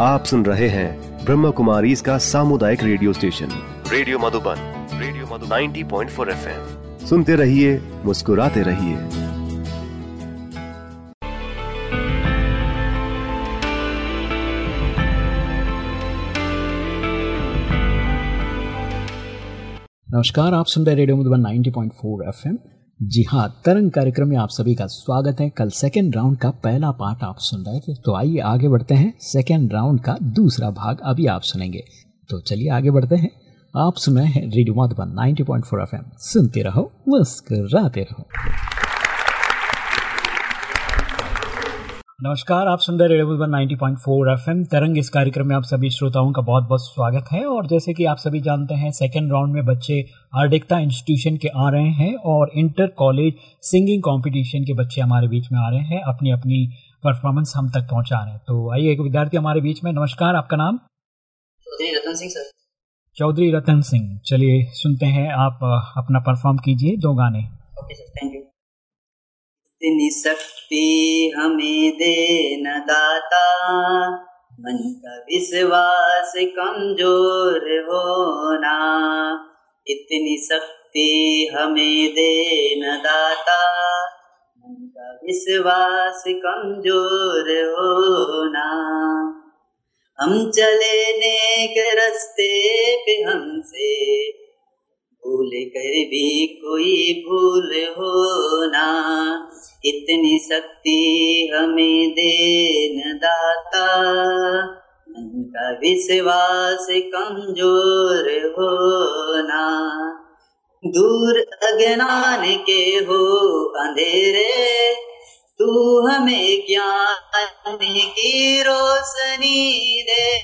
आप सुन रहे हैं ब्रह्म कुमारी इसका सामुदायिक radio station. Radio Madhuban radio Madhuban. 90.4 point four F M सुनते रहिए मुस्कुराते रहिए। नमस्कार आप सुन रहे रेडियो मधुबन 90.4 एफएम। जी हाँ तरंग कार्यक्रम में आप सभी का स्वागत है। कल सेकेंड राउंड का पहला पार्ट आप सुन रहे थे। तो आइए आगे बढ़ते हैं। सेकेंड राउंड का दूसरा भाग अभी आप सुनेंगे। तो चलिए आगे बढ़ते हैं। आप सुन रहे हैं रेडियो मधुबन 90.4 एफएम। सुनते रहो, मुस्कराते रहो। नमस्कार आप सुन रहे रेडियो मधुबन 90.4 एफएम। तरंग इस कार्यक्रम में आप सभी श्रोताओं का बहुत बहुत स्वागत है और जैसे कि आप सभी जानते हैं सेकेंड राउंड में बच्चे आर्डिकता इंस्टीट्यूशन के आ रहे हैं और इंटर कॉलेज सिंगिंग कंपटीशन के बच्चे हमारे बीच में आ रहे हैं। अपनी अपनी परफॉर्मेंस हम तक पहुँचा रहे हैं। तो आइए एक विद्यार्थी हमारे बीच में। नमस्कार आपका नाम? चौधरी रतन सिंह सर। चौधरी रतन सिंह चलिए सुनते हैं। आप अपना परफॉर्म कीजिए। दो गाने। ओके सर थैंक यू शक्ति हमें दे न दाता। मन का विश्वास कमज़ोर होना। इतनी शक्ति हमें दे न दाता। मन का विश्वास कमज़ोर होना। हम चले नेक रस्ते पे हमसे। भूल कर भी कोई भूल होना इतनी शक्ति हमें दे न दाता। मन का विश्वास कमज़ोर होना दूर अज्ञान के हो अंधेरे। तू हमें ज्ञान की रोशनी दे।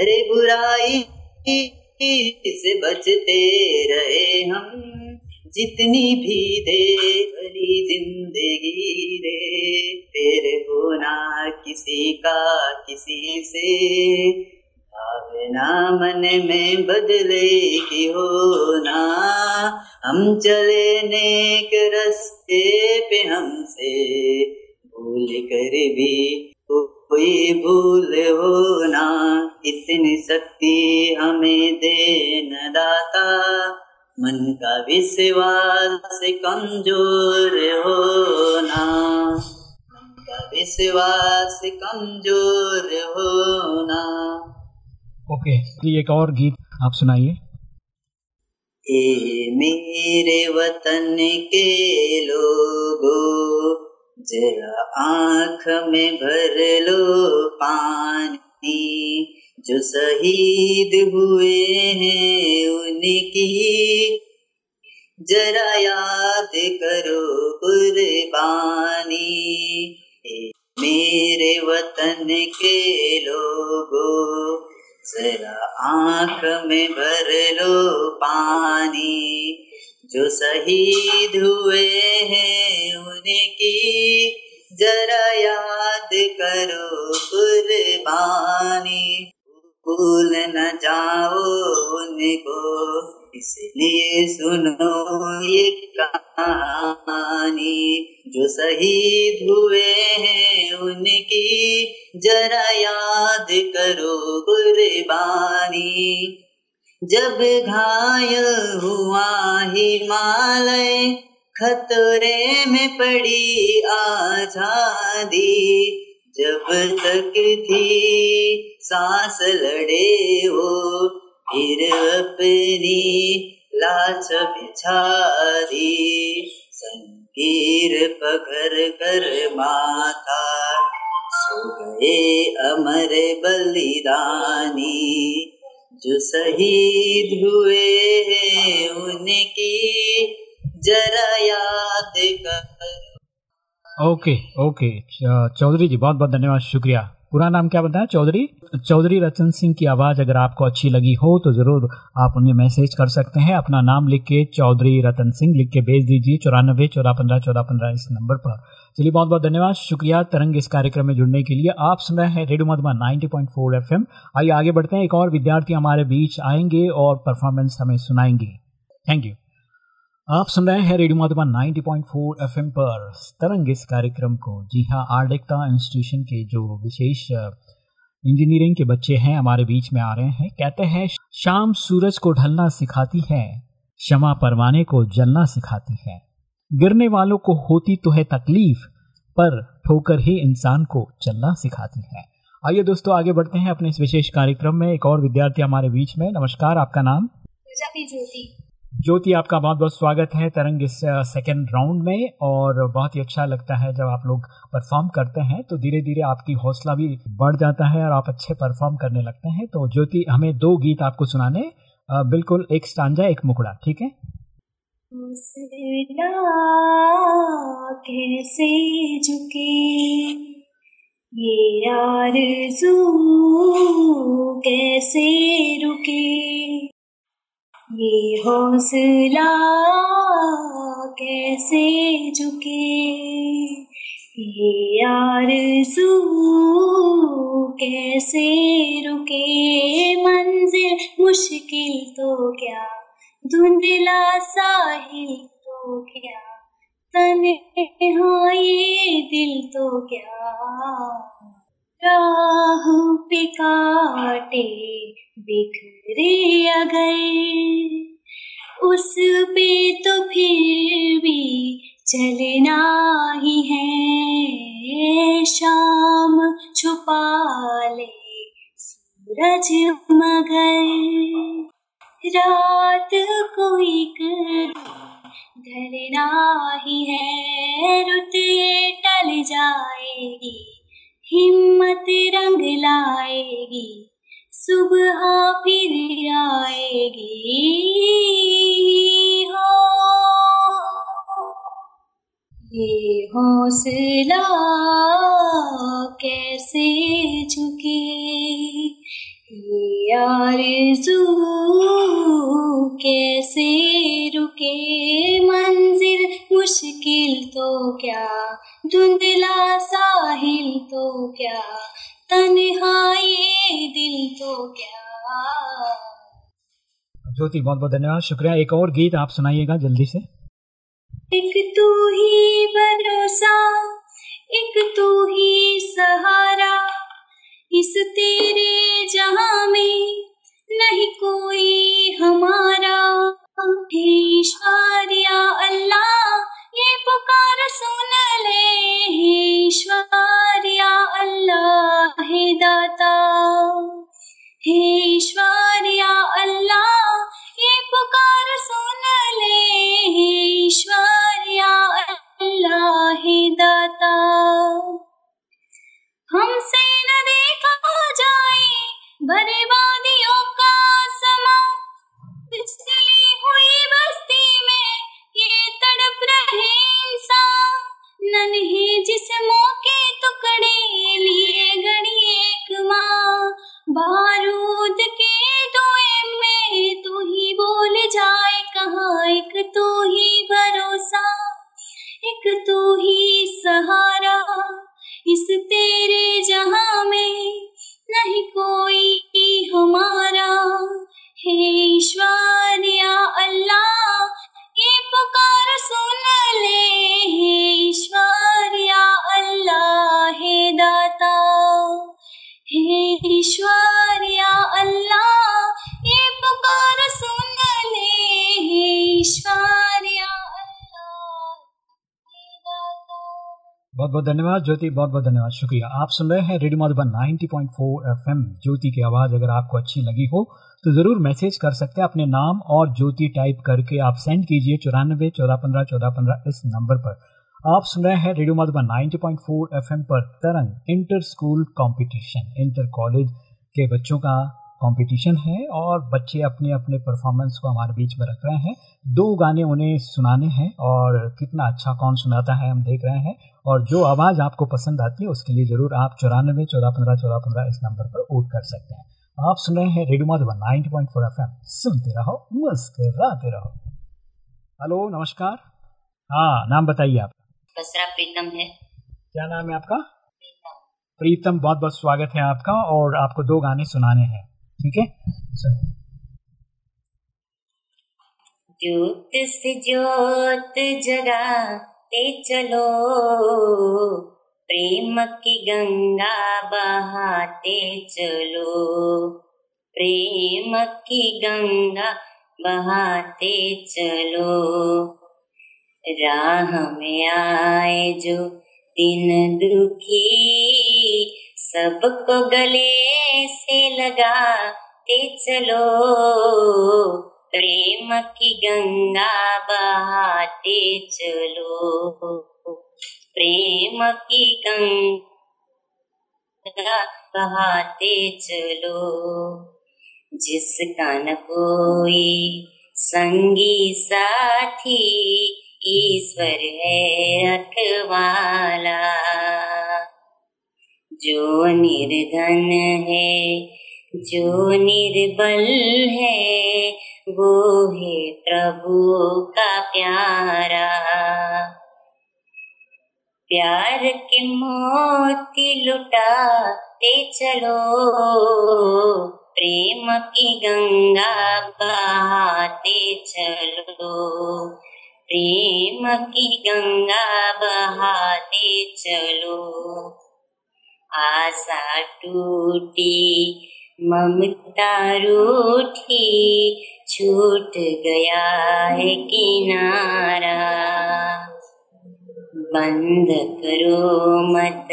अरे बुराई से बचते रहे हम। जितनी भी दे भली ज़िंदगी रे तेरे होना किसी का किसी से। भावना मन में बदले की होना हम चले नेक रस्ते पे हमसे। भूल कर भी कोई भूल होना इतनी शक्ति हमें दे न दाता। मन का विश्वास कमज़ोर होना मन का विश्वास कमज़ोर होना ओके okay, एक और गीत आप सुनाइए। ए मेरे वतन के लोगों जरा आँख में भर लो पानी। जो शहीद हुए हैं उनकी, जरा याद करो कुर्बानी। मेरे वतन के लोगों, जरा आँख में भर लो पानी। जो शहीद हुए हैं उनकी जरा याद करो कुर्बानी। भूल न जाओ उनको, इसलिए सुनो ये कहानी। जो शहीद हुए हैं उनकी जरा याद करो कुर्बानी। जब घायल हुआ हिमालय, खतरे में पड़ी आज़ादी। जब तक थी सांस लड़े हो फिर अपनी बिछा दी संकीर पकड़ कर माता, सो गए अमर बलिदानी। जो शहीद हुए हैं, उनकी जरा याद कर। ओके ओके चौधरी जी, बहुत बहुत धन्यवाद, शुक्रिया। पूरा नाम क्या बताया चौधरी? चौधरी रतन सिंह की आवाज़ अगर आपको अच्छी लगी हो तो ज़रूर आप उन्हें मैसेज कर सकते हैं। अपना नाम लिख के चौधरी रतन सिंह लिख के भेज दीजिए चौरानबे चौदह पंद्रह चौदह पंद्रह इस नंबर पर। चलिए बहुत बहुत धन्यवाद। शुक्रिया तरंग इस कार्यक्रम में जुड़ने के लिए। आप सुन रहे हैं रेडियो मधुबन 90.4 एफएम। आइए आगे बढ़ते हैं। एक और विद्यार्थी हमारे बीच आएँगे और परफॉर्मेंस हमें सुनाएँगे। Thank you. आप सुन रहे हैं रेडियो मधुबन 90.4 एफएम पर तरंग इस कार्यक्रम को। जी हाँ आर्डिकता इंस्टीट्यूशन के जो विशेष इंजीनियरिंग के बच्चे हैं, हमारे बीच में आ रहे हैं। कहते हैं, शाम सूरज को ढलना सिखाती है, क्षमा परवाने को जलना सिखाती है। गिरने वालों को होती तो है तकलीफ़, पर ठोकर ही इंसान को चलना सिखाती है। आइए दोस्तों, आगे बढ़ते हैं अपने इस विशेष कार्यक्रम में। एक और विद्यार्थी हमारे बीच में। नमस्कार, आपका नाम? ज्योति। ज्योति, आपका बहुत बहुत स्वागत है तरंग इस सेकेंड राउंड में और बहुत ही अच्छा लगता है जब आप लोग परफॉर्म करते हैं तो धीरे धीरे आपकी हौसला भी बढ़ जाता है और आप अच्छे परफॉर्म करने लगते हैं। तो ज्योति, हमें दो गीत आपको सुनाने। बिल्कुल एक स्टांजा, एक मुकड़ा, ठीक है? कैसे झुके? ये आरज़ू कैसे रुके? ये हौसला कैसे झुके? ये आरज़ू कैसे रुके? मंजिल मुश्किल तो क्या? धुंधला साहिल तो क्या? तन्हा ये दिल तो क्या? राह पे काटे बिखरे अगर उस पे तो फिर भी चलना ही है। शाम छुपा ले सूरज मगर रात को कर ढलना ही है। रुत टल जाएगी। हिम्मत रंग लाएगी सुबह फिर आएगी। हो ये हौसला कैसे झुके? आरज़ू कैसे रुके मंजिल मुश्किल तो क्या? धुंधला साहिल तो क्या? तन्हाई दिल तो क्या? ज्योति बहुत बहुत धन्यवाद। शुक्रिया एक और गीत आप सुनाइएगा जल्दी से। एक तू ही भरोसा एक तू ही सहारा। इस तेरे जहाँ में नहीं कोई हमारा। ईश्वर या अल्लाह धन्यवाद, ज्योति, बहुत बहुत धन्यवाद। शुक्रिया। आप सुन रहे हैं रेडियो मधुबन 90.4 एफएम। ज्योति की आवाज़ अगर आपको अच्छी लगी हो तो ज़रूर मैसेज कर सकते हैं अपने नाम और ज्योति टाइप करके। आप सेंड कीजिए चौरानबे चौदह पंद्रह चौदह पंद्रह इस नंबर पर। आप सुन रहे हैं रेडियो मधुबन 90.4 एफएम पर Tarang inter school competition, inter college के बच्चों का कंपटीशन है और बच्चे अपने अपने परफॉर्मेंस को हमारे बीच में रख रहे हैं। दो गाने उन्हें सुनाने हैं और कितना अच्छा कौन सुनाता है हम देख रहे हैं और जो आवाज़ आपको पसंद आती है उसके लिए ज़रूर आप चौरानबे चौदह पंद्रह चौदह पंद्रह इस नंबर पर वोट कर सकते हैं। आप सुन रहे हैं radio Madhuban ninety point four F M सुनते रहो मुस्कराते रहो। हेलो नमस्कार। हाँ नाम बताइए आपका बसरा प्रीतम है। क्या नाम है आपका? प्रीतम। बहुत बहुत स्वागत है आपका और आपको दो गाने सुनाने हैं। ठीक है? ज्योत से ज्योत जगाते चलो। प्रेम की गंगा बहाते चलो। प्रेम की गंगा बहाते चलो। राह में आए जो दिन दुखी सबको गले से लगाते चलो। प्रेम की गंगा बहाते चलो। प्रेम की गंगा बहाते चलो। जिसका न कोई संगी साथी, ईश्वर है रखवाला। जो निर्धन है, जो निर्बल है, वो है प्रभु का प्यारा। प्यार के मोती लुटाते चलो, प्रेम की गंगा बहाते चलो, प्रेम की गंगा बहाते चलो। आशा टूटी, ममता रूठी, छूट गया है किनारा। बंद करो मत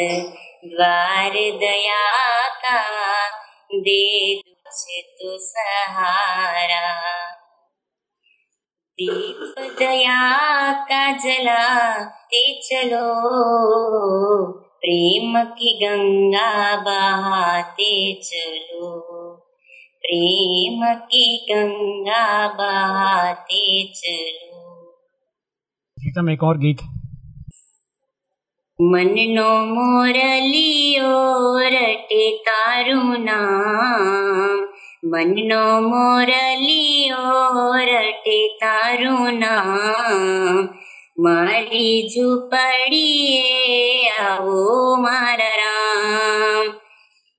द्वार दया का, दे तुझे तो सहारा। दीप दया का जलाते चलो। प्रेम की गंगा बहाते चलो। प्रेम की गंगा बहाते चलो। प्रीतम एक और गीत। मन नो मोरलियो रटे तारू नाम। मन नो मोरलियो रटे तारू नाम। मारी झूपड़िए आओ मारा राम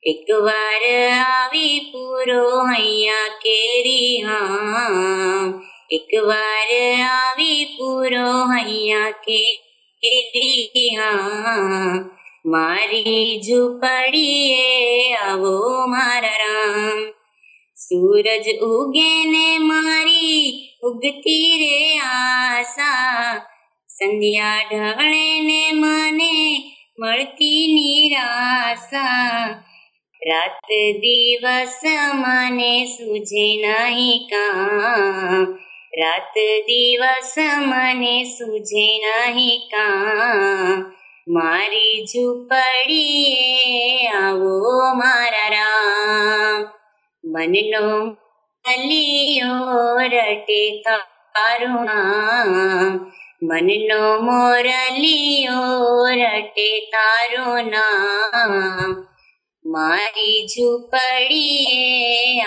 एक बार आवी पूरो हैया केरी हाँ एक बार आवी पूरो हैया के हाँ मारी झूपड़िए आवो मारा राम सूरज उगे ने मारी उगती रे आशा। संध्या ढवणे ने मने મળતી નિરાશા. રાત દિવસ મને સૂજે નહીં કામ. રાત દિવસ મને સૂજે નહીં કામ. મારી ઝૂંપડીએ આવો મારા રામ. મનનો અલિયો રટે તારું નામ. મનનો મોરલિયો રટે તારું નામ મારી ઝૂંપડીએ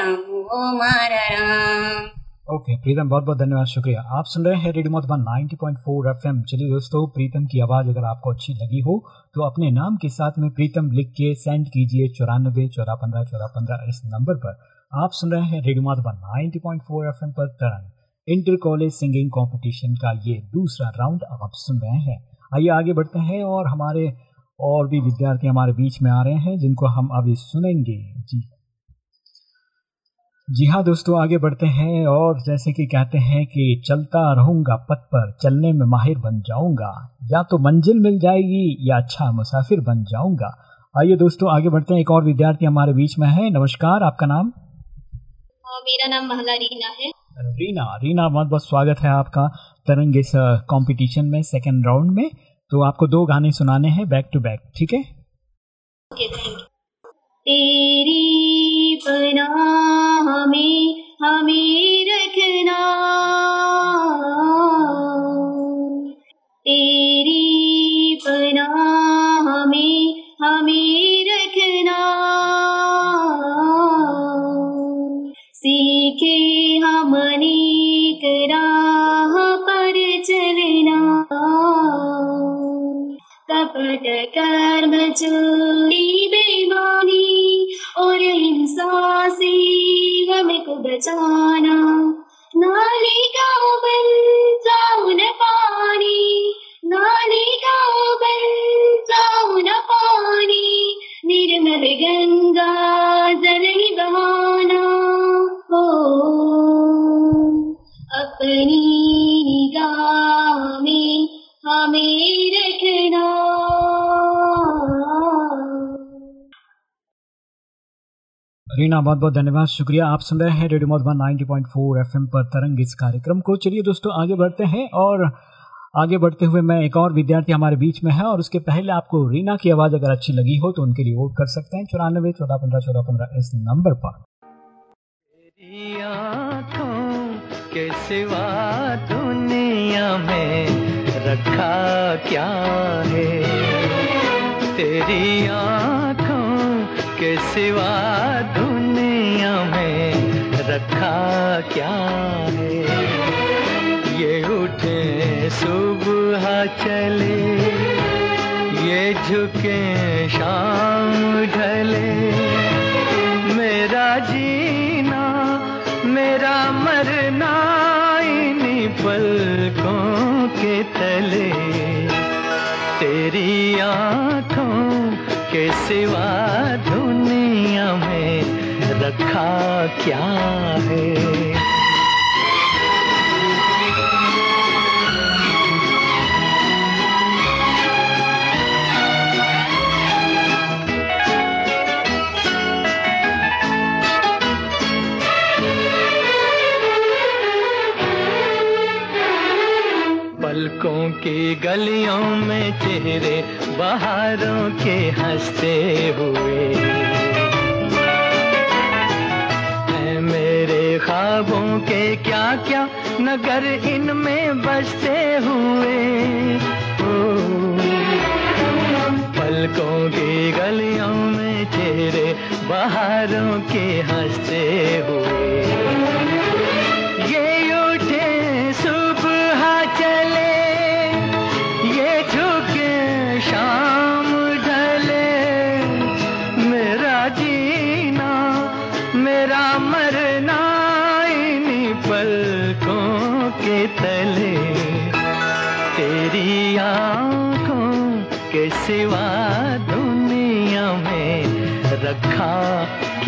આવો મારા રામ ओके प्रीतम बहुत बहुत धन्यवाद शुक्रिया आप सुन रहे हैं रेडियो मधुबन 90.4 एफएम चलिए दोस्तों प्रीतम की आवाज़ अगर आपको अच्छी लगी हो तो अपने नाम के साथ में प्रीतम लिख के सेंड कीजिए चौरानबे चौदह पंद्रह चौदह पंद्रह इस नंबर पर आप सुन रहे हैं रेडियो मधुबन 90.4 एफएम पर तरंग इंटर कॉलेज सिंगिंग कंपटीशन का ये दूसरा राउंड आप सुन रहे हैं। आइए आगे बढ़ते हैं और हमारे और भी विद्यार्थी हमारे बीच में आ रहे हैं, जिनको हम अभी सुनेंगे। जी। जी हाँ दोस्तों, आगे बढ़ते हैं और जैसे कि कहते हैं कि चलता रहूँगा पथ पर, चलने में माहिर बन जाऊँगा। या तो मंजिल मिल जाएगी या अच्छा मुसाफिर बन जाऊँगा। आइए दोस्तों, आगे बढ़ते हैं। एक और विद्यार्थी हमारे बीच में है। नमस्कार, आपका नाम? मेरा नाम महला रीना है। रीना रीना, बहुत बहुत स्वागत है आपका तरंग इस कॉम्पिटिशन में सेकेंड राउंड में। तो आपको दो गाने सुनाने हैं बैक टू बैक ठीक है? तेरी बना हमें हमें कर्म चोरी बेईमानी और हिंसा से हमको बचाना नाली गाँव बन जाऊ न पानी नाली गाँव बन जाऊ न गंगा जल ही बहाना हो अपनी रीना, बहुत बहुत धन्यवाद। शुक्रिया, आप सुन रहे हैं रेडियो मधुबन 90.4 एफएम पर तरंग इस कार्यक्रम को। चलिए दोस्तों, आगे बढ़ते हैं और आगे बढ़ते हुए मैं एक और विद्यार्थी हमारे बीच में है और उसके पहले आपको रीना की आवाज़ अगर अच्छी लगी हो तो उनके लिए वोट कर सकते हैं। चौरानबे चौदह, पंद्रह चौदह, पंद्रह, इस नंबर पर। रखा क्या है? तेरी आँखों के सिवा दुनिया में रखा क्या है? ये उठे सुबह चले, ये झुके शाम ढले। मेरा जीना, मेरा मरना इन्हीं पलकों के तले। तेरी आँखों के सिवा में रखा क्या है? पलकों की गलियों में चेहरे बाहरों के हँसते हुए। ख्वाबों के क्या क्या नगर इनमें बसते हुए। पलकों की गलियों में चेहरे, बाहरों के हँसते हुए।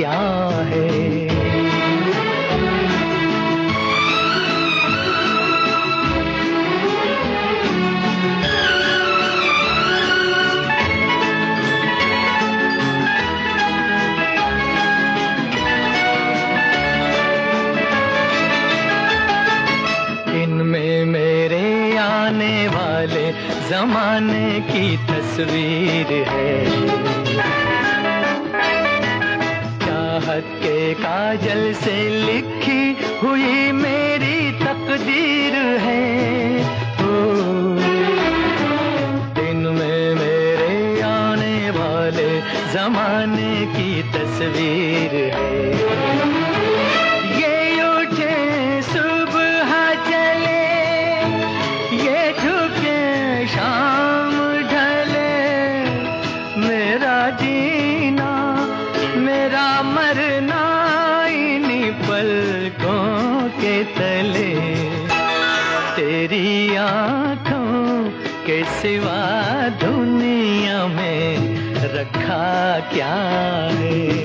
क्या है? जमाने की तस्वीर है। काजल से लिखी हुई मेरी तकदीर है। ओ, दिन में मेरे आने वाले जमाने की तस्वीर है। क्या है?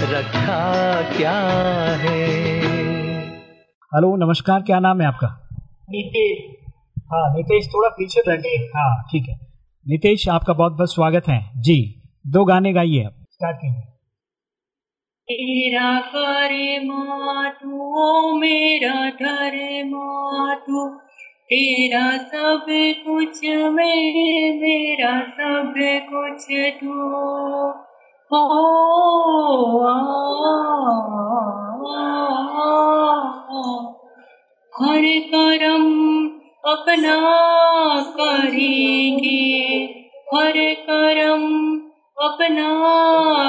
रखा क्या है? हेलो नमस्कार क्या नाम है आपका? नीतीश। हाँ नितेश थोड़ा पीछे बैठे हाँ ठीक है। नितेश आपका बहुत बहुत स्वागत है। जी दो गाने गाइए आप। स्टार्ट कीजिए तेरा करे मातू मेरा घर मातू तेरा सब कुछ मेरे मेरा सब कुछ तू। हर करम अपना करेंगे। हर करम अपना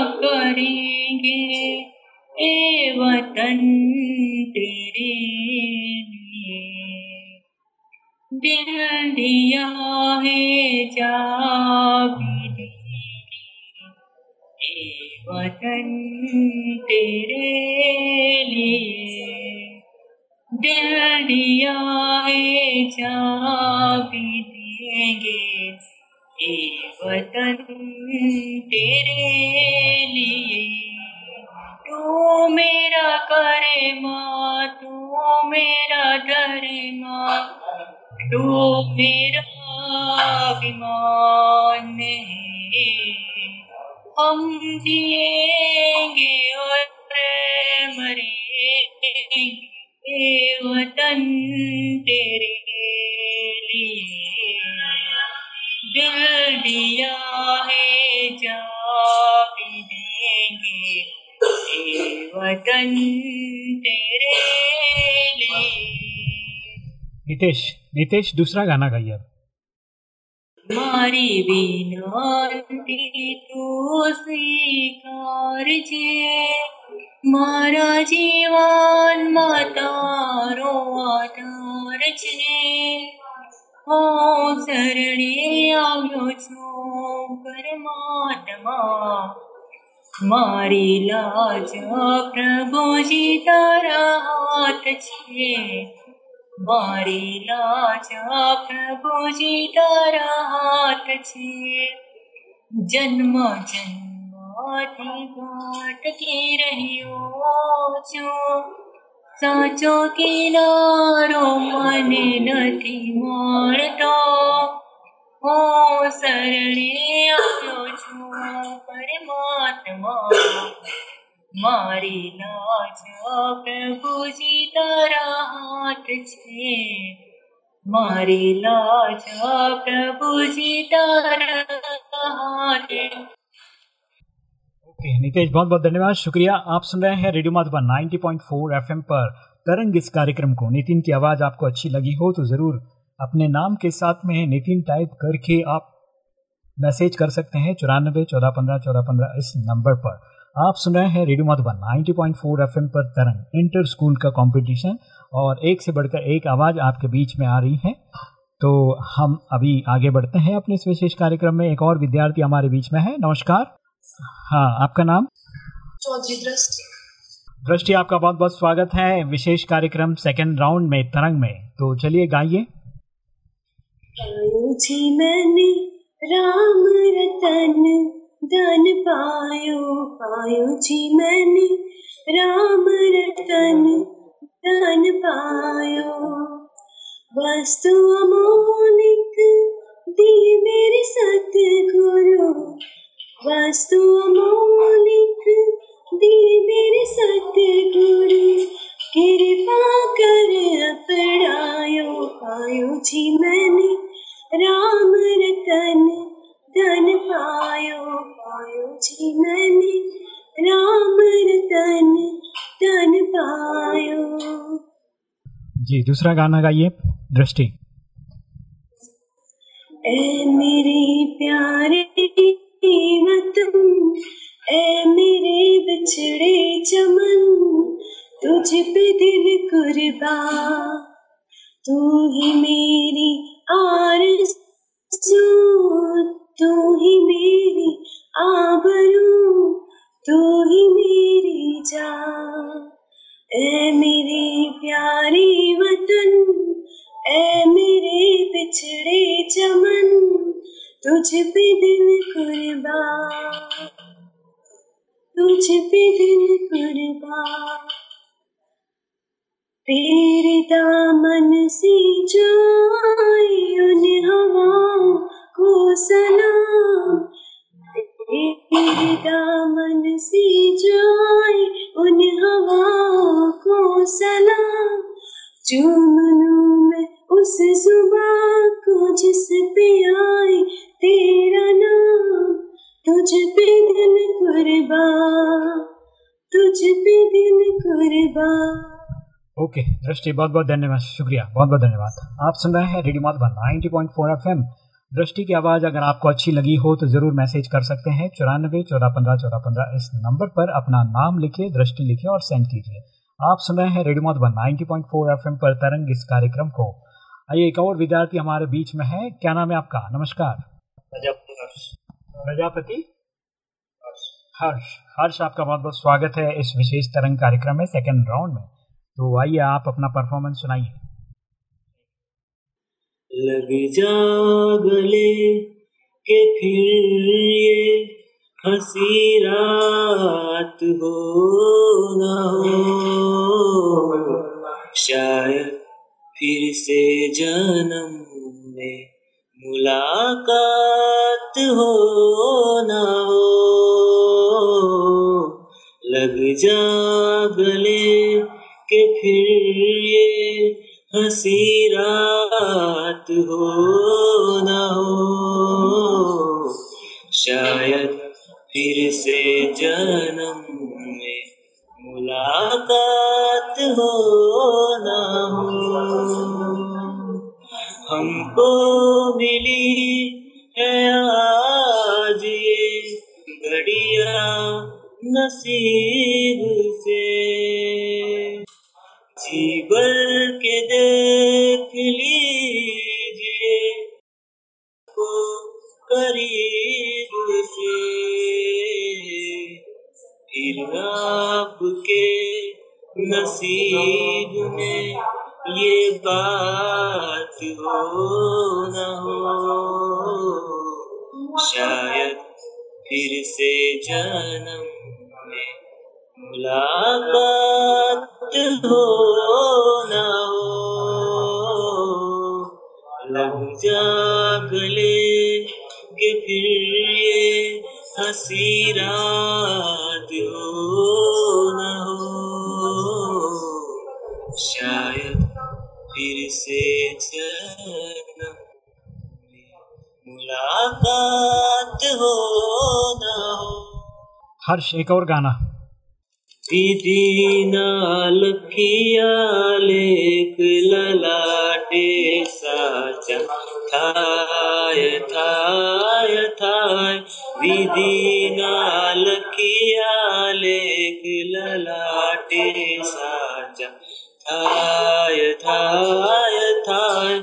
करेंगे। ए वतन तेरे दिल दिया है जा भी वतन तेरे लिए। दिल दिया है जा भी देंगे ए वतन तेरे लिए। तू मेरा करे माँ तू मेरा डरे माँ तू मेरा अभिमान है। हम जिएँगे और मरेंगे वतन तेरे लिए। दिल दिया है जा भी देंगे वतन तेरे लिए। नितेश नितेश, दूसरा गाना गाइए મારી વિનંતી તું સ્વીકાર છે મારા જીવનમાં તારો આધાર છે. હું શરણે આવ્યો છું પરમાત્મા. મારી લાજ પ્રભુજી તારા હાથ છે. મારી લાજા પ્રભુજી તારા હાથ છે. જન્મ જન્માથી ભટકી રહ્યો છું. સાચો કિનારો મને નથી મળતો. હો શરણે આવ્યો છું પરમાત્મા मारे ना जा प्रभु जी तारा हाथ छे मारे ना जा प्रभु जी तारा हाथ ओके नितेश बहुत बहुत धन्यवाद। शुक्रिया, आप सुन रहे हैं रेडियो माधुबा 90.4 एफएम पर। तरंग इस कार्यक्रम को, नितिन की आवाज़ आपको अच्छी लगी हो तो ज़रूर अपने नाम के साथ में नितिन टाइप करके आप मैसेज कर सकते हैं चौरानबे, चौदह, पंद्रह चौदह, पंद्रह इस नंबर पर। आप सुन रहे हैं रेडियो मधुबन 90.4 एफएम पर तरंग इंटर स्कूल का कंपटीशन और एक से बढ़कर एक आवाज़ आपके बीच में आ रही है। तो हम अभी आगे बढ़ते हैं अपने इस विशेष कार्यक्रम में। एक और विद्यार्थी हमारे बीच में है नमस्कार। हाँ आपका नाम? चौधरी दृष्टि। दृष्टि आपका बहुत बहुत स्वागत है विशेष कार्यक्रम सेकेंड राउंड में तरंग में। तो चलिए गाइए। राम रतन धन पायो पायो जी मैंने। राम रतन, धन पायो। वस्तु अमोलिक दी मेरे सतगुरु। वस्तु अमोलिक दी मेरे सतगुरु। कृपा कर अपनायो, पायो जी मैंने। राम रतन धन पायो पायो जी मैंने राम रतन धन पायो। जी दूसरा गाना गाइए दृष्टि। ए मेरे प्यारे वतन ए मेरे बिछड़े चमन तुझ पे दिल कुर्बा। तू ही मेरी जान ए मेरे प्यारे वतन ए मेरे बिछड़े चमन, तुझ पे दिल कुर्बा तुझ पे दिल कुर्बा तेरे दामन से जाए उन हवाओं को सलाम दामन जाए उन हवाओं को सलाम। मैं उस को जिस पे आए तेरा नाम। तुझ पे तुझ पे ओके दृष्टि बहुत बहुत धन्यवाद, शुक्रिया बहुत बहुत धन्यवाद। आप सुन रहे हैं रेडियो मधुबन 90.4 एफएम। दृष्टि की आवाज़ अगर आपको अच्छी लगी हो तो ज़रूर मैसेज कर सकते हैं। चौरानबे चौदह पंद्रह चौदह पंद्रह इस नंबर पर अपना नाम लिखिए दृष्टि लिखिए और सेंड कीजिए। आप सुन रहे हैं रेडियो मधुबन 90.4 एफएम पर तरंग इस कार्यक्रम को। आइए एक और विद्यार्थी हमारे बीच में है। क्या नाम है आपका? नमस्कार। प्रजापति। हर्ष। हर्ष। आपका बहुत बहुत स्वागत है इस विशेष तरंग कार्यक्रम में सेकेंड राउंड में। तो आइए आप अपना परफॉर्मेंस सुनाइए। लग जा गले के फिर ये हँसी रात हो ना हो शायद फिर से जन्म में मुलाकात हो ना हो। लग जा गले के फिर ये हँसी रात हो ना हो। शायद फिर से जन्म में मुलाकात हो ना हो। हमको मिली है आज ये घड़िया नसीब से। जी भर के देख लीजिए। को करीब से आपके नसीब में ये बात हो न हो। शायद फिर से जन्म मुलाकात हो न हो लग जा गले के फिर ये हँसी रात हो न हो। शायद फिर से मुलाकात हो न हो। हर्ष, एक और गाना। दीदी नाल किया लेख ललाटे साचा। थाय थाय थाय, विधि नाल किया लेख ललाटे साचा। थाय थाय थाय,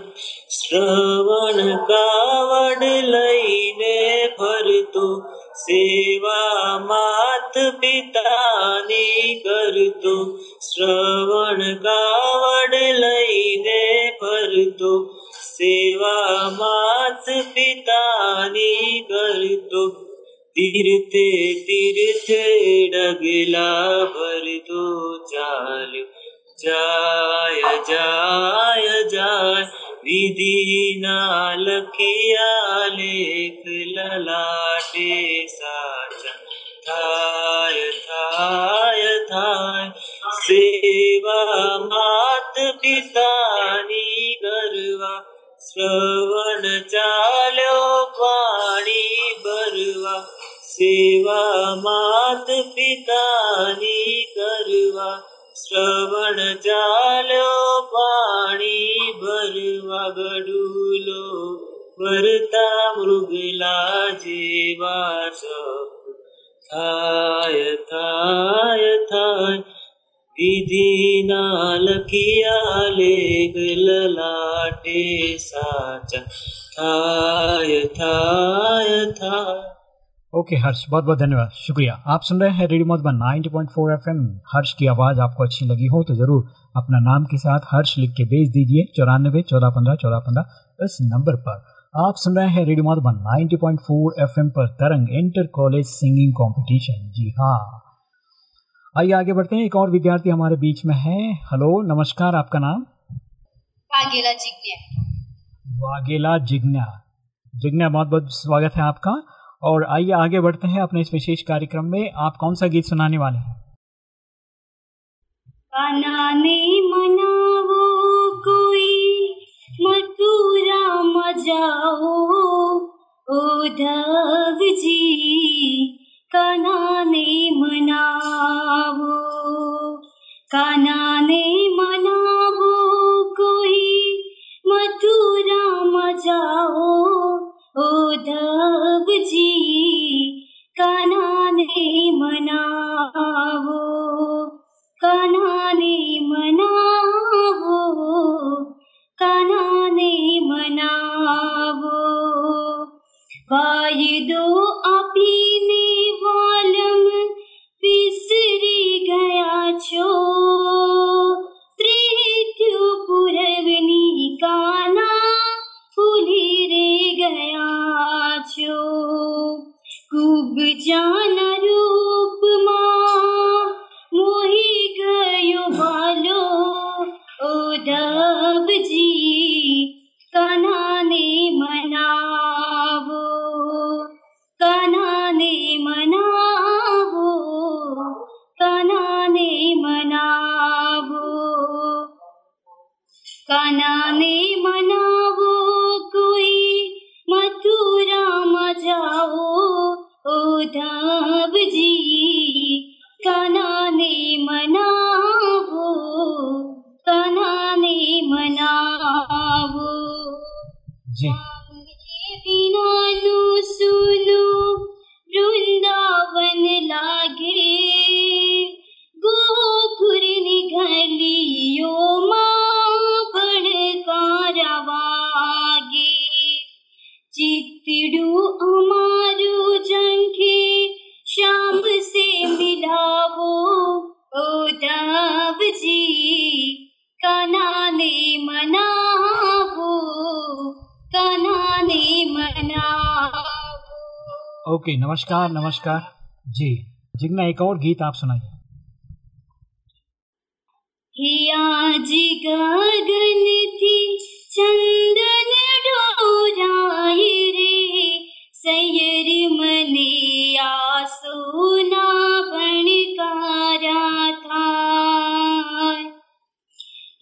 श्रवण कावड़ लईने फरतो सेवा मात पितानी करतो श्रवण कावड़ लईने फरतो सेवा मात पिता पितानी करतो, तीर्थे तीर्थे डगला भरतो, चाल जाय जाय जाय, विधि नाल किया लेख ललाटे साचा, थाय थाय सेवा मात पितानी गरवा श्रवण चाल्यो पाणी भरवा सेवा मात पितानी करवा, श्रवण चाल्यो पाणी भरवा, गडूलो भरता मृगला जेवा सप थाय थाय थाय विधि नाल किया लेख ललाटे साचा। थाय थाय थाय। ओके हर्ष बहुत बहुत धन्यवाद। शुक्रिया। आप सुन रहे हैं रेडियो मधुबन 90.4 एफएम। हर्ष की आवाज़ आपको अच्छी लगी हो तो ज़रूर अपना नाम के साथ हर्ष लिख के भेज दीजिए। चौरानबे, चौदह पंद्रह चौदह पंद्रह इस नंबर पर। आप सुन रहे हैं रेडियो मधुबन 90.4 एफएम पर Tarang inter college singing competition जी हाँ। आइए आगे बढ़ते हैं। एक और विद्यार्थी हमारे बीच में है। हेलो नमस्कार आपका नाम? वाघेला जिज्ञा वाघेला जिज्ञा जिज्ञा बहुत बहुत स्वागत है आपका। और आइए आगे बढ़ते हैं अपने इस विशेष कार्यक्रम में। आप कौन सा गीत सुनाने वाले हैं? कानाने मनावो कोई मथुरा मजाओ। उद्धव जी कानाने कना ने मनावो कोई मथुरा मजाओ। उद्धव जी कना ने मनावो। ओके, नमस्कार नमस्कार। जी जिज्ञा एक और गीत आप सुनाइए। आज गगन थी चंदन डोराए रे। सैर मने सोना बनकारा था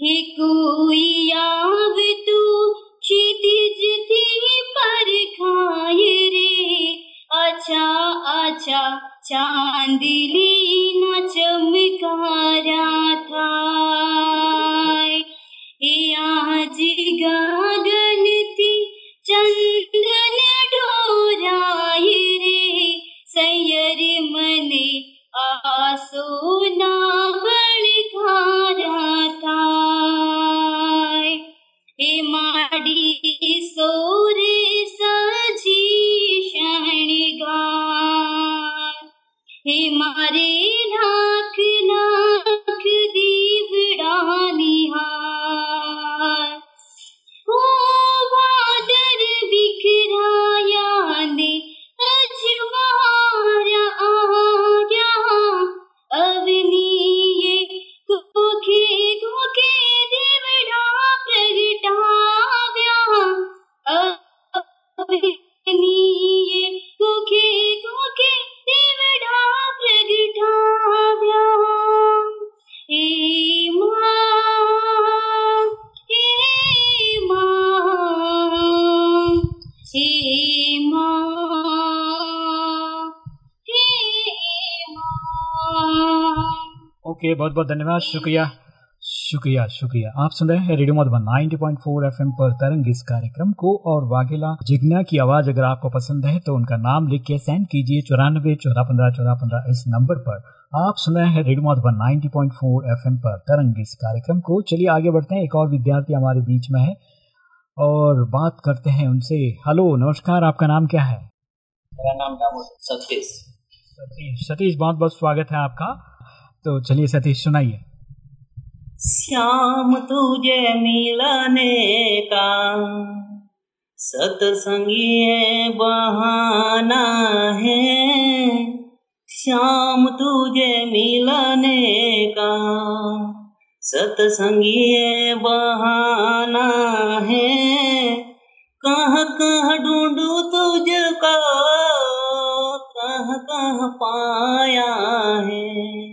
हे कोई चांदली न चमकारा था। ओके बहुत बहुत धन्यवाद। शुक्रिया। शुक्रिया शुक्रिया। आप सुन रहे हैं रेडियो मधुबन 90.4 एफएम पर तरंग इस कार्यक्रम को और वाघेला जिग्ना की आवाज़ अगर आपको पसंद है तो उनका नाम लिख के सेंड कीजिए चौरानबे चौदह पंद्रह चौदह पंद्रह इस नंबर पर। आप सुन रहे हैं रेडियो मधुबन 90.4 एफएम पर तरंग इस कार्यक्रम को। चलिए आगे बढ़ते हैं। एक और विद्यार्थी हमारे बीच में है और बात करते हैं उनसे। हेलो नमस्कार आपका नाम क्या है? मेरा नाम सतीश। सतीश। सतीश बहुत बहुत स्वागत है आपका। तो चलिए सतीश, सुनाइए। श्याम तुझे मिलने का सतसंगी बहाना है। श्याम तुझे मिलने का सतसंगी बहाना है। कहाँ कहाँ ढूंढू तुझको, कहाँ कहाँ पाया है।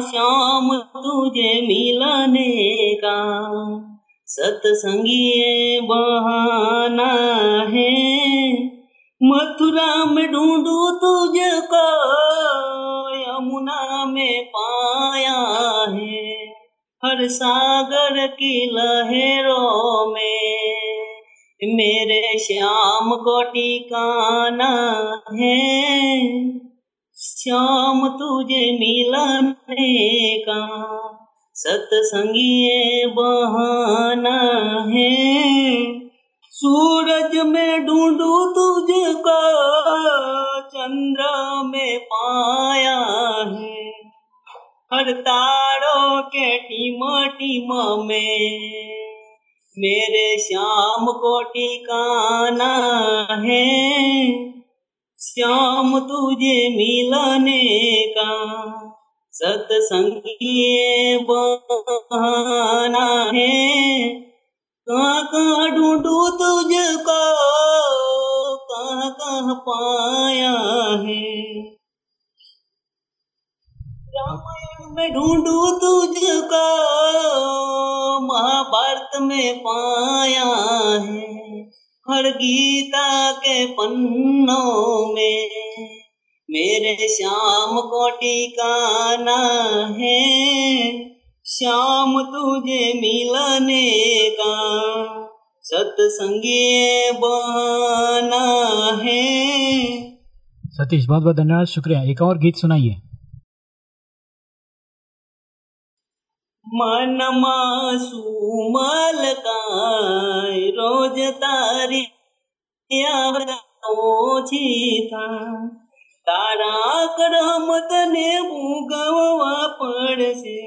श्याम तुझे मिलने का। सतसंगी बहाना है। मथुरा में ढूंढू तुझको, यमुना में पाया है। हर सागर की लहरों में मेरे श्याम को टिकाना है। श्याम तुझे मिलने का सतसंगी बहाना है। सूरज में ढूंढू तुझको, चंद्र में पाया है। हर तारों के टीम टीम में मेरे श्याम को टिकाना है। श्याम तुझे मिलने का सत्संगी बहाना है। कहाँ कहाँ ढूंढू तुझको कहाँ कहाँ पाया है। रामायण में ढूंढू तुझको, महाभारत में पाया है। हर गीता के पन्नों में मेरे श्याम को टिकाना है। श्याम तुझे मिलने का सत्संगी बहाना है। सतीश, बहुत बहुत धन्यवाद, शुक्रिया। एक और गीत सुनाइए। મનમાં સુમલ કાય રોજ તારી ઓછી થા તારા કરમતને ભૂગવવા પડશે.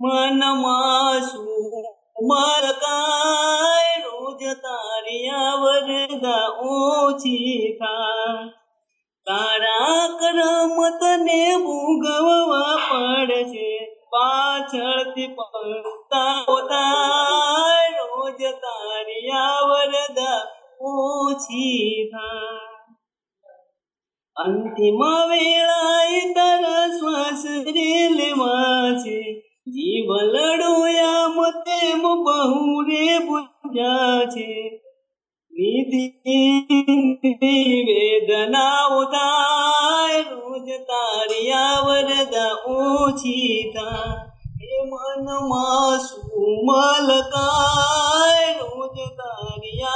મનમાં સુમલ કાય રોજ તારી આવરદા ઓછી થા તારા કરમતને ભૂગવવા પડશે. પાછળથી પડતા રોજ તારી વરદા ઓછી થા અંતિમ વેળાએ તારા શ્વાસ રેલમાં છે જીવ લડોયા મતે બહુ રે પૂજા છે. वेदना उदाय रोज तारिया वरदा ऊँची हे मन रोज तारिया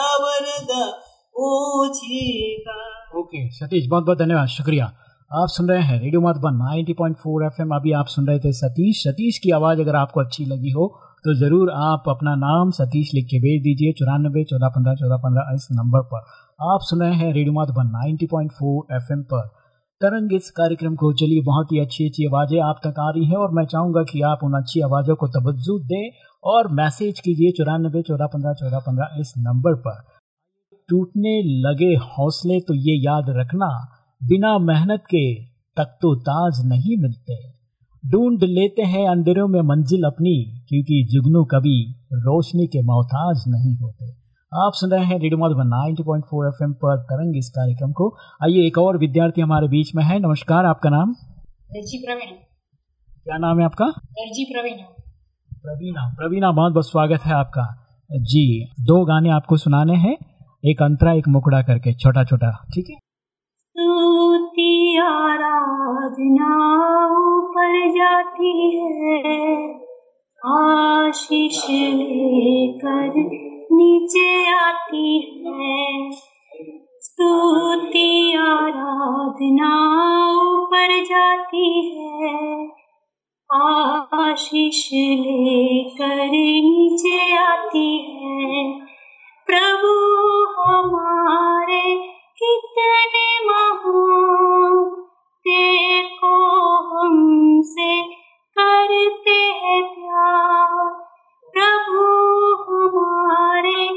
ओके, सतीश, बहुत बहुत धन्यवाद, शुक्रिया। आप सुन रहे हैं रेडियो मधुबन 90.4 एफएम। अभी आप सुन रहे थे सतीश। सतीश की आवाज़ अगर आपको अच्छी लगी हो तो ज़रूर आप अपना नाम सतीश लिख के भेज दीजिए, चौरानबे, चौदह पंद्रह चौदह पंद्रह इस नंबर पर। आप सुने हैं रेडियो मधुबन 90.4 एफएम पर। तरंग इस कार्यक्रम को, चलिए बहुत ही अच्छी अच्छी आवाज़ें आप तक आ रही हैं और मैं चाहूँगा कि आप उन अच्छी आवाज़ों को तवज्जो दें और मैसेज कीजिए चौरानबे, चौदह पंद्रह चौदह पंद्रह इस नंबर पर। टूटने लगे हौसले तो ये याद रखना, बिना मेहनत के तक तो ताज नहीं मिलते। ढूंढ लेते हैं अंधेरों में मंजिल अपनी क्योंकि जुगनू कभी रोशनी के मोहताज नहीं होते। आप सुन रहे हैं रेडियो मधुबन 90.4 एफएम पर तरंग इस कार्यक्रम को। आइए एक और विद्यार्थी हमारे बीच में है। नमस्कार आपका नाम? प्रवीण। क्या नाम है आपका? प्रवीणा। प्रवीणा। बहुत बहुत स्वागत है आपका। जी दो गाने आपको सुनाने हैं। एक अंतरा एक मुकड़ा करके छोटा छोटा ठीक है? स्तुति जाती है। आशीष लेकर नीचे आती है। स्तुति, आराधना ऊपर जाती है। आशीष लेकर नीचे आती है। प्रभु, हमारे कितने महान देखो हमसे, करते हैं प्यार। प्रभु हमारे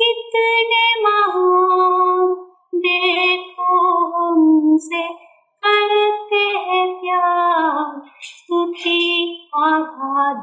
कितने महान। देखो हमसे, करते हैं प्यार। स्तुति आधार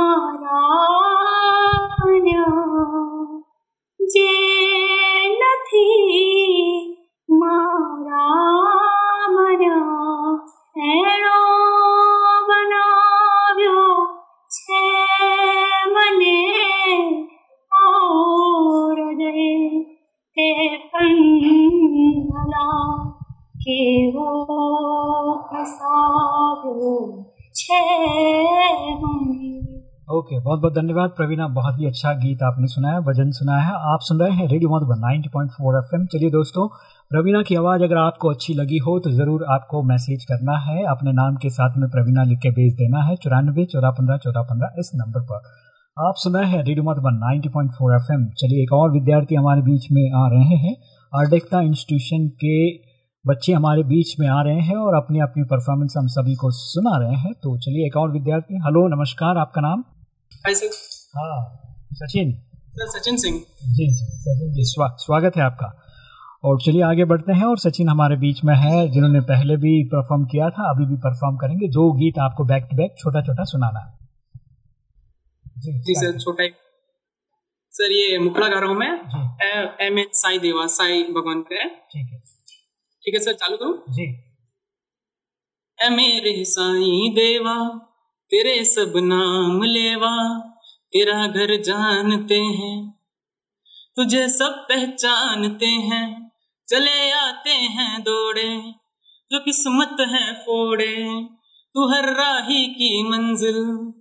મારા बहुत बहुत धन्यवाद। प्रवीणा, बहुत ही अच्छा गीत आपने सुनाया, भजन सुनाया है। आप सुन रहे हैं रेडियो मधुबन 90.4 एफएम। चलिए दोस्तों, प्रवीणा की आवाज़ अगर आपको अच्छी लगी हो तो ज़रूर आपको मैसेज करना है। अपने नाम के साथ में प्रवीणा लिख के भेज देना है चौरानबे चौदह पंद्रह चौदह पंद्रह, इस नंबर पर। आप सुन हैं रेडियो मधुबन 90.4 एफएम। चलिए, एक और विद्यार्थी हमारे बीच में आ रहे हैं। अर्डेक्टा इंस्टीट्यूशन के बच्चे हमारे बीच में आ रहे हैं और अपनी अपनी परफॉर्मेंस हम सभी को सुना रहे हैं। तो चलिए, एक और विद्यार्थी। हेलो, नमस्कार, आपका नाम? हाय सर हाँ सचिन। सर सचिन सिंह। जी जी सचिन जी स्वा, स्वागत है आपका। और चलिए आगे बढ़ते हैं और सचिन हमारे बीच में है जिन्होंने पहले भी परफॉर्म किया था अभी भी परफॉर्म करेंगे। जो गीत आपको बैक टू बैक छोटा छोटा सुनाना है। जी सर छोटा एक। सर ये मुखड़ा गा रहा हूँ मैं। एम एच साई देवा साई भगवान का है। ठीक है। ठीक है सर चालू करूँ? जी। ए मेरे साई देवा तेरे सब नाम लेवा, तेरा घर जानते हैं। तुझे सब पहचानते हैं, चले आते हैं दौड़े, जो किस्मत है फोड़े। तू हर राही की मंजिल,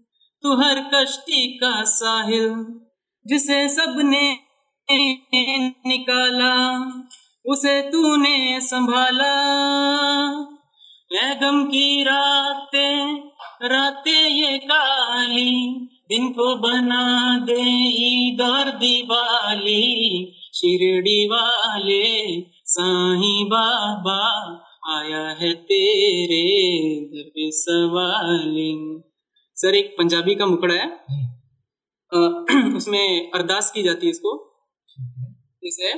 तू हर कश्ती का साहिल, जिसे सबने निकाला, उसे तूने संभाला। गम की रातें रातें ये काली दिन को बना दे ईद और दिवाली। शिरडी वाले साईं बाबा आया है तेरे दर पे सवाली। सर एक पंजाबी का मुकड़ा है। आ, उसमें अरदास की जाती है इसको। जैसे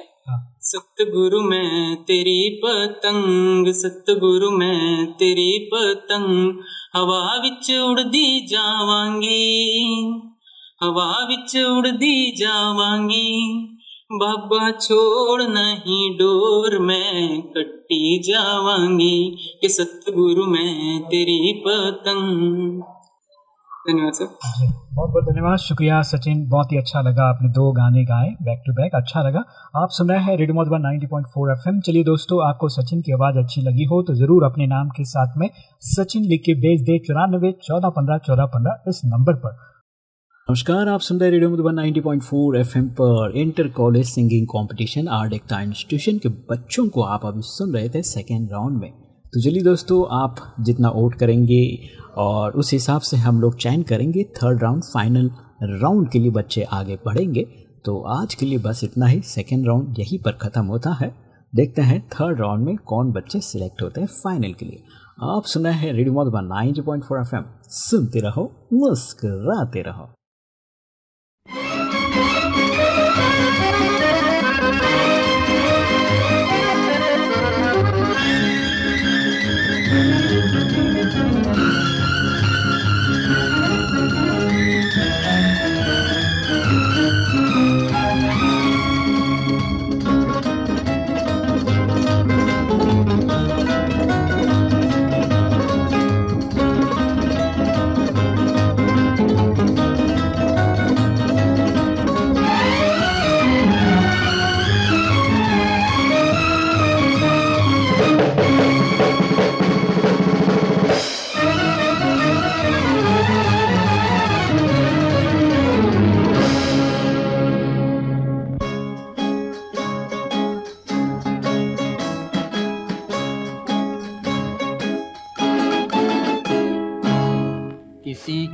सतगुरु मैं तेरी पतंग, सतगुरु मैं तेरी पतंग, हवा विच उड़दी जावांगी, हवा विच उड़दी जावांगी, बाबा छोड़ नहीं डोर मैं कट्टी जावांगी, कि सतगुरु मैं तेरी पतंग। धन्यवाद सर बहुत बहुत धन्यवाद। शुक्रिया सचिन। बहुत ही अच्छा लगा आपने दो गाने गाए बैक टू बैक अच्छा लगा। आप सुन रहे हैं रेडियो मधुबन 90.4 एफएम चलिए दोस्तों आपको सचिन की आवाज़ अच्छी लगी हो तो ज़रूर अपने नाम के साथ में सचिन लिख के भेज दे चौरानबे चौदह पंद्रह चौदह पंद्रह इस नंबर पर। नमस्कार आप सुन रहे हैं रेडियो मधुबन 90.4 एफएम पर inter college singing competition art Ekta institution के बच्चों को आप अभी सुन रहे थे सेकेंड राउंड में। तो चलिए दोस्तों, आप जितना वोट करेंगे और उस हिसाब से हम लोग चयन करेंगे थर्ड राउंड फाइनल राउंड के लिए बच्चे आगे बढ़ेंगे। तो आज के लिए बस इतना ही सेकेंड राउंड यहीं पर ख़त्म होता है। देखते हैं थर्ड राउंड में कौन बच्चे सिलेक्ट होते हैं फाइनल के लिए। आप सुना है radio Madhuban ninety point four F सुनते रहो, मुस्कुराते रहो।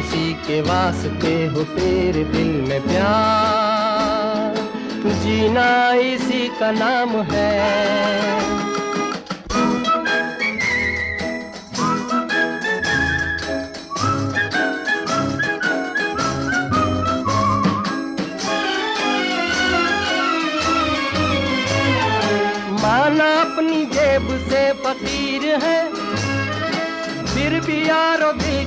किसी के वास्ते हो तेरे दिल में प्यार। जीना इसी का नाम है। अपनी जेब से फकीर है। फिर भी यारो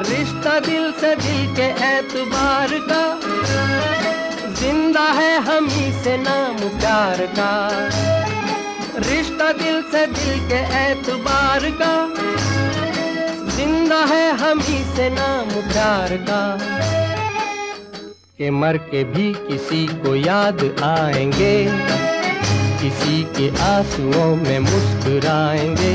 रिश्ता दिल से दिल के एतबार का। ज़िंदा है हम ही से नाम प्यार का। रिश्ता दिल से दिल के एतबार का। ज़िंदा है हम ही से नाम प्यार का। के मर के भी किसी को याद आएँगे, किसी के आंसुओं में मुस्कुराएँगे।